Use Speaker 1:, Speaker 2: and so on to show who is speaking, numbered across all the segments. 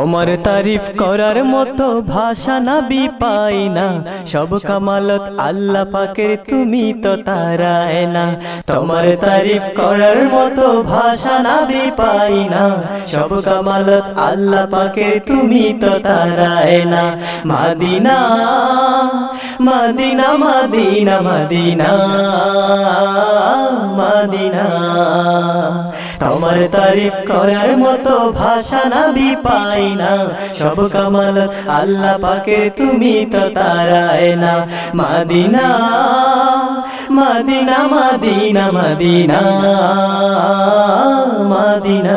Speaker 1: তোমার তারিফ করার মতো ভাষা না পাই না। সব কামালত আল্লাহ পাকের, তুমি তো তারায় না। তোমার তারিফ করার মতো ভাষা না পাই না। সব কামালত আল্লাহ পাকের, তুমি তো তারায় না। মাদিনা মাদিনা মাদিনা মাদিনা মাদিনা। তোমার তারিফ করার মতো ভাষা না বি পাই না। সব কামাল আল্লাহ পাকের তুমি তো তারায় না। মাদিনা মাদিনা মাদিনা মাদিনা মাদিনা।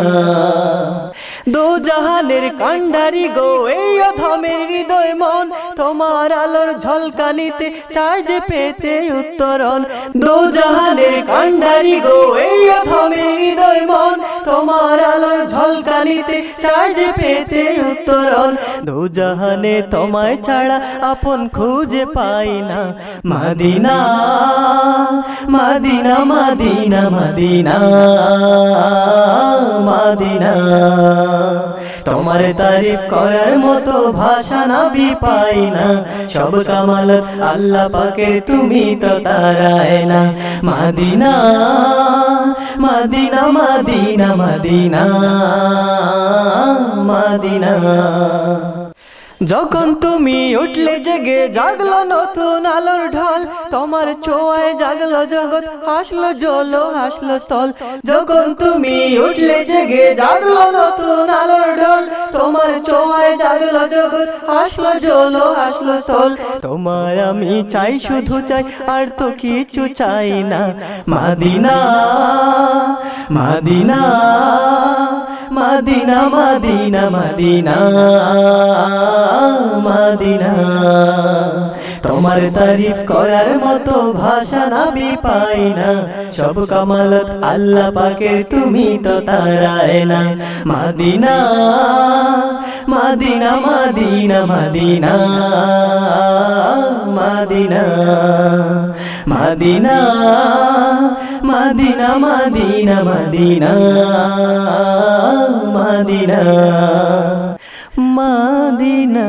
Speaker 1: দো জাহানের কান্ডারি গো, এই অধমের হৃদয় মন। তোমার আলোর ঝলকানিতে চাই যে পেতে উত্তরণ। দু জাহানের কান্ডারি গো, এই অধমের হৃদয় মন। তোমার আলোর ঝলকানিতে যে পেতে উত্তরণ। দো জাহানে তোমায় ছাড়া আপন খুঁজে পাই না। মাদিনা মাদিনা মাদিনা মাদিনা মাদিনা। তোমার তারিফ করার মতো ভাষা না বি পাই না। সব কামাল আল্লাহ পাকের তুমি তো তারায় না। Medina Medina, Medina Medina Medina. যখন তুমি উঠলে জেগে জাগলো নতুন আলোর ঢল, তোমার চোয়ায় জাগলো জগৎ, হাসলো জলো, হাসলো স্থল। যখন তুমি উঠলে জেগে জাগলো নতুন আলোর জাগলো জগৎ আসলো জলো হাসলো স্থল। তোমায় আমি চাই, শুধু চাই, আর তো কিছু চাই না। মাদিনা মাদিনা মাদিনা মাদিনা মাদিনা মাদিনা। তোমার তারিফ করার মতো ভাষা না বি পাই না সব কামালত আল্লাহ পাকে তুমি তো তারায় না মাদিনা মাদিনা মাদিনা মাদিনা মাদিনা মাদিনা মাদিনা মাদিনা মাদিনা মাদিনা মাদিনা